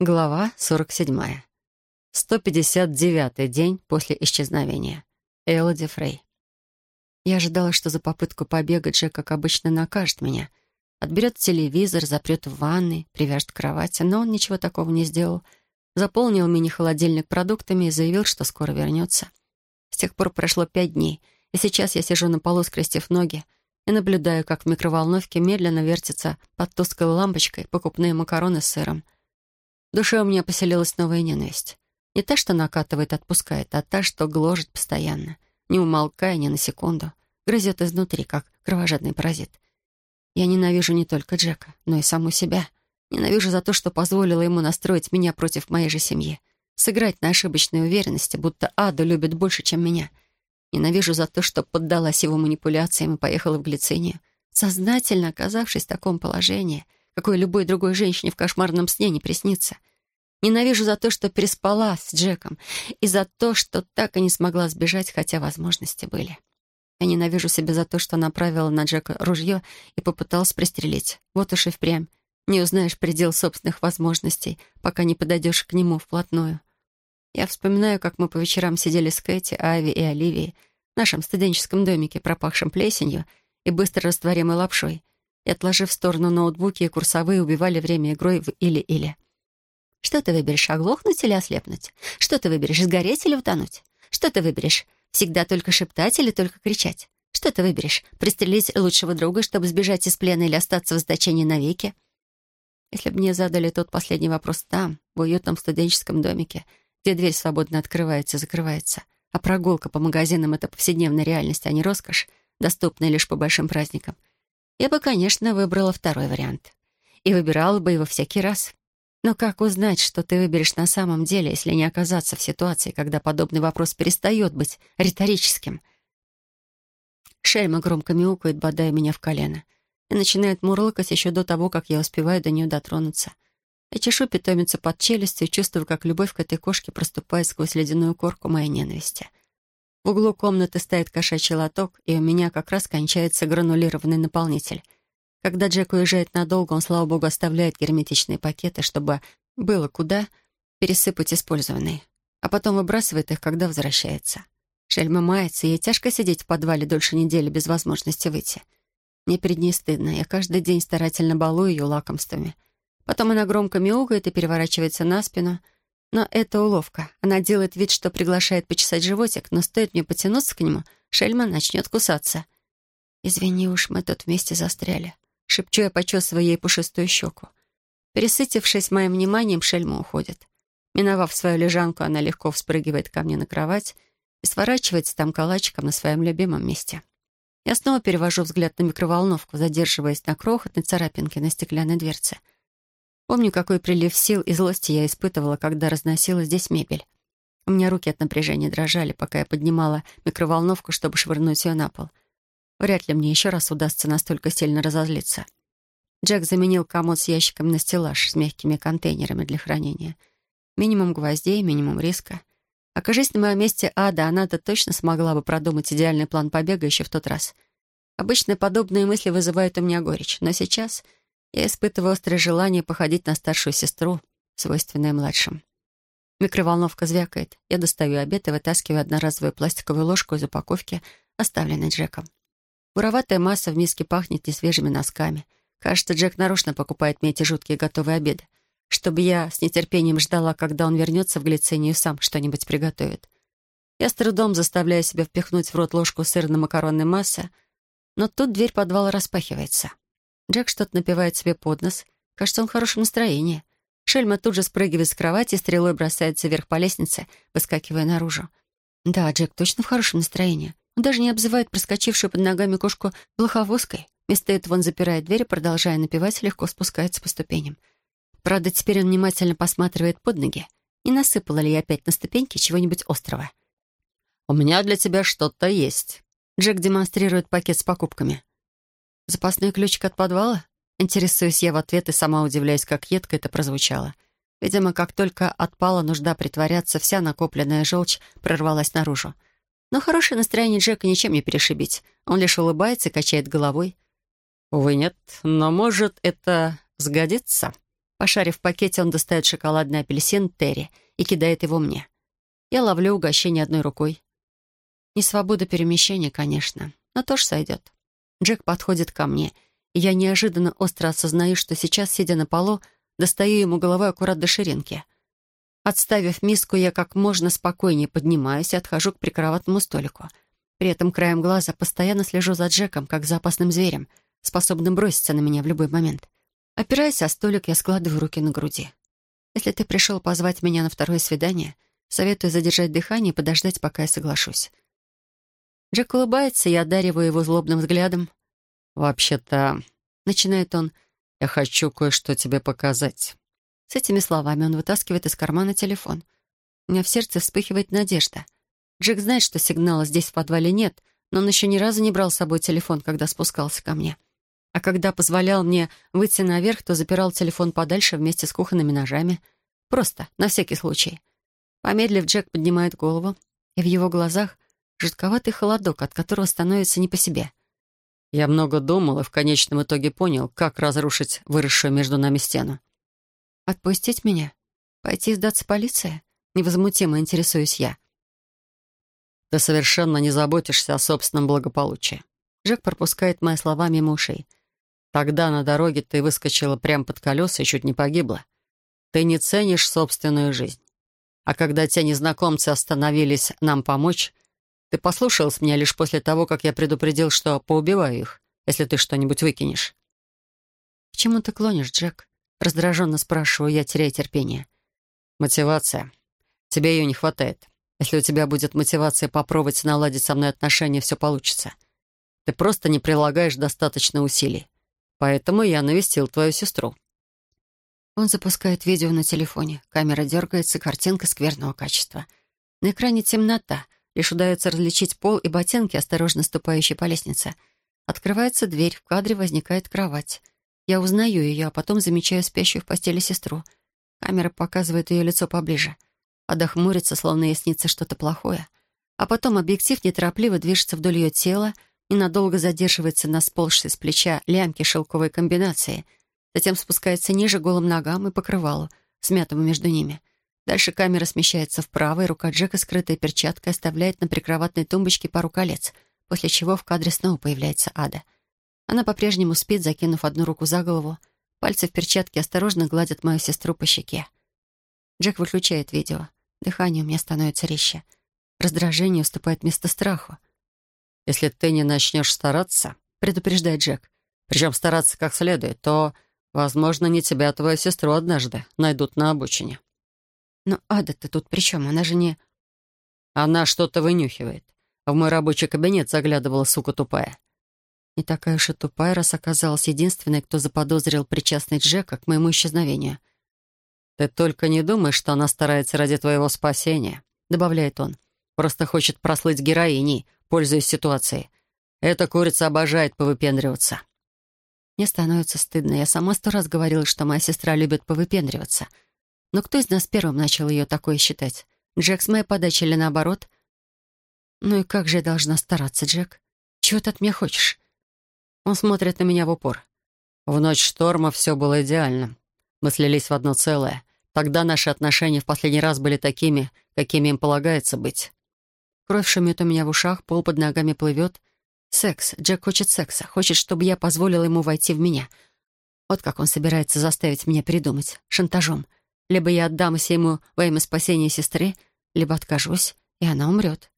Глава 47. 159-й день после исчезновения. Элоди Фрей. Я ожидала, что за попытку побега Джек, как обычно, накажет меня. Отберет телевизор, запрет в ванной, привяжет к кровати, но он ничего такого не сделал. Заполнил мини-холодильник продуктами и заявил, что скоро вернется. С тех пор прошло пять дней, и сейчас я сижу на полу, скрестив ноги, и наблюдаю, как в микроволновке медленно вертится под тусклой лампочкой покупные макароны с сыром — в душе у меня поселилась новая ненависть. Не та, что накатывает, отпускает, а та, что гложет постоянно, не умолкая ни на секунду, грызет изнутри, как кровожадный паразит. Я ненавижу не только Джека, но и саму себя. Ненавижу за то, что позволила ему настроить меня против моей же семьи. Сыграть на ошибочной уверенности, будто Аду любит больше, чем меня. Ненавижу за то, что поддалась его манипуляциям и поехала в глицинию, сознательно оказавшись в таком положении — какой любой другой женщине в кошмарном сне не приснится. Ненавижу за то, что переспала с Джеком, и за то, что так и не смогла сбежать, хотя возможности были. Я ненавижу себя за то, что направила на Джека ружье и попыталась пристрелить. Вот уж и впрямь. Не узнаешь предел собственных возможностей, пока не подойдешь к нему вплотную. Я вспоминаю, как мы по вечерам сидели с Кэти, Ави и Оливией в нашем студенческом домике, пропахшем плесенью и быстро растворимой лапшой, и, отложив в сторону ноутбуки и курсовые, убивали время игрой в «или-или». «Что ты выберешь, оглохнуть или ослепнуть? Что ты выберешь, сгореть или утонуть? Что ты выберешь, всегда только шептать или только кричать? Что ты выберешь, пристрелить лучшего друга, чтобы сбежать из плена или остаться в заточении навеки?» Если бы мне задали тот последний вопрос там, в уютном студенческом домике, где дверь свободно открывается и закрывается, а прогулка по магазинам — это повседневная реальность, а не роскошь, доступная лишь по большим праздникам — я бы, конечно, выбрала второй вариант. И выбирала бы его всякий раз. Но как узнать, что ты выберешь на самом деле, если не оказаться в ситуации, когда подобный вопрос перестает быть риторическим? Шельма громко мяукает, бодая меня в колено, и начинает мурлыкать еще до того, как я успеваю до нее дотронуться. Я чешу питомицу под челюстью чувствую, как любовь к этой кошке проступает сквозь ледяную корку моей ненависти. В углу комнаты стоит кошачий лоток, и у меня как раз кончается гранулированный наполнитель. Когда Джек уезжает надолго, он, слава богу, оставляет герметичные пакеты, чтобы было куда пересыпать использованные, а потом выбрасывает их, когда возвращается. Шельма мается, ей тяжко сидеть в подвале дольше недели без возможности выйти. Мне перед ней стыдно, я каждый день старательно балую ее лакомствами. Потом она громко мяукает и переворачивается на спину — но это уловка. Она делает вид, что приглашает почесать животик, но стоит мне потянуться к нему, Шельма начнет кусаться. «Извини уж, мы тут вместе застряли», — шепчу я, почесывая ей пушистую щеку. Пересытившись моим вниманием, Шельма уходит. Миновав свою лежанку, она легко вспрыгивает ко мне на кровать и сворачивается там калачиком на своем любимом месте. Я снова перевожу взгляд на микроволновку, задерживаясь на крохотной царапинке на стеклянной дверце — Помню, какой прилив сил и злости я испытывала, когда разносила здесь мебель. У меня руки от напряжения дрожали, пока я поднимала микроволновку, чтобы швырнуть ее на пол. Вряд ли мне еще раз удастся настолько сильно разозлиться. Джек заменил комод с ящиками на стеллаж с мягкими контейнерами для хранения. Минимум гвоздей, минимум риска. Окажись на моем месте Ада, она-то точно смогла бы продумать идеальный план побега еще в тот раз. Обычно подобные мысли вызывают у меня горечь, но сейчас я испытываю острое желание походить на старшую сестру, свойственное младшим. Микроволновка звякает. Я достаю обед и вытаскиваю одноразовую пластиковую ложку из упаковки, оставленной Джеком. Буроватая масса в миске пахнет несвежими носками. Кажется, Джек нарочно покупает мне эти жуткие готовые обеды, чтобы я с нетерпением ждала, когда он вернется в глицинию и сам что-нибудь приготовит. Я с трудом заставляю себя впихнуть в рот ложку сырно-макаронной массы, но тут дверь подвала распахивается. Джек что-то напивает себе под нос. Кажется, он в хорошем настроении. Шельма тут же спрыгивает с кровати стрелой бросается вверх по лестнице, выскакивая наружу. Да, Джек точно в хорошем настроении. Он даже не обзывает проскочившую под ногами кошку блоховозкой. Вместо этого он запирает дверь и, продолжая напивать, легко спускается по ступеням. Правда, теперь он внимательно посматривает под ноги. Не насыпала ли я опять на ступеньки чего-нибудь острого? «У меня для тебя что-то есть». Джек демонстрирует пакет с покупками. «Запасной ключик от подвала?» Интересуюсь я в ответ и сама удивляюсь, как едко это прозвучало. Видимо, как только отпала нужда притворяться, вся накопленная желчь прорвалась наружу. Но хорошее настроение Джека ничем не перешибить. Он лишь улыбается и качает головой. «Увы, нет, но, может, это сгодится?» Пошарив в пакете, он достает шоколадный апельсин Терри и кидает его мне. Я ловлю угощение одной рукой. Не свобода перемещения, конечно, но тоже сойдет. Джек подходит ко мне, и я неожиданно остро осознаю, что сейчас, сидя на полу, достаю ему головой аккурат до ширинки. Отставив миску, я как можно спокойнее поднимаюсь и отхожу к прикроватному столику. При этом краем глаза постоянно слежу за Джеком, как за опасным зверем, способным броситься на меня в любой момент. Опираясь о столик, я складываю руки на груди. Если ты пришел позвать меня на второе свидание, советую задержать дыхание и подождать, пока я соглашусь. Джек улыбается, я одариваю его злобным взглядом. «Вообще-то...» — начинает он. «Я хочу кое-что тебе показать». С этими словами он вытаскивает из кармана телефон. У меня в сердце вспыхивает надежда. Джек знает, что сигнала здесь в подвале нет, но он еще ни разу не брал с собой телефон, когда спускался ко мне. А когда позволял мне выйти наверх, то запирал телефон подальше вместе с кухонными ножами. Просто, на всякий случай. Помедлив, Джек поднимает голову, и в его глазах жутковатый холодок, от которого становится не по себе. Я много думал и в конечном итоге понял, как разрушить выросшую между нами стену. «Отпустить меня? Пойти сдаться полиции?» Невозмутимо интересуюсь я. «Ты совершенно не заботишься о собственном благополучии». Джек пропускает мои слова мимо ушей. Тогда на дороге ты выскочила прямо под колеса и чуть не погибла. Ты не ценишь собственную жизнь. А когда те незнакомцы остановились нам помочь, ты послушалась меня лишь после того, как я предупредил, что поубиваю их, если ты что-нибудь выкинешь. «К чему ты клонишь, Джек?» Раздраженно спрашиваю я, теряя терпение. «Мотивация. Тебе ее не хватает. Если у тебя будет мотивация попробовать наладить со мной отношения, все получится. Ты просто не прилагаешь достаточно усилий. Поэтому я навестил твою сестру». Он запускает видео на телефоне. Камера дергается, картинка скверного качества. На экране темнота. Лишь удается различить пол и ботинки, осторожно ступающие по лестнице. Открывается дверь, в кадре возникает кровать. Я узнаю ее, а потом замечаю спящую в постели сестру. Камера показывает ее лицо поближе. Ада хмурится, словно ей снится что-то плохое. А потом объектив неторопливо движется вдоль ее тела, ненадолго задерживается на сползшей с плеча лямки шелковой комбинации, затем спускается ниже голым ногам и покрывалу, смятому между ними. Дальше камера смещается вправо, и рука Джека, скрытая перчаткой, оставляет на прикроватной тумбочке пару колец, после чего в кадре снова появляется Ада. Она по-прежнему спит, закинув одну руку за голову. Пальцы в перчатке осторожно гладят мою сестру по щеке. Джек выключает видео. Дыхание у меня становится резче. Раздражение уступает место страху. Если ты не начнешь стараться, предупреждает Джек, причем стараться как следует, то, возможно, не тебя, а твою сестру однажды найдут на обочине. Но Ада-то тут при чем? Она же не... Она что-то вынюхивает. В мой рабочий кабинет заглядывала сука тупая. Не такая уж и тупая, раз оказалась единственной, кто заподозрил причастность Джека к моему исчезновению. «Ты только не думай, что она старается ради твоего спасения», — добавляет он. «Просто хочет прослыть героиней, пользуясь ситуацией. Эта курица обожает повыпендриваться». Мне становится стыдно. Я сама сто раз говорила, что моя сестра любит повыпендриваться. Но кто из нас первым начал ее такое считать? Джек с моей подачи или наоборот? Ну и как же я должна стараться, Джек? Чего ты от меня хочешь? Он смотрит на меня в упор. В ночь шторма все было идеально. Мы слились в одно целое. Тогда наши отношения в последний раз были такими, какими им полагается быть. Кровь шумит у меня в ушах, пол под ногами плывет. Секс. Джек хочет секса. Хочет, чтобы я позволила ему войти в меня. Вот как он собирается заставить меня передумать. Шантажом. Либо я отдамся ему во имя спасения сестры, либо откажусь, и она умрет.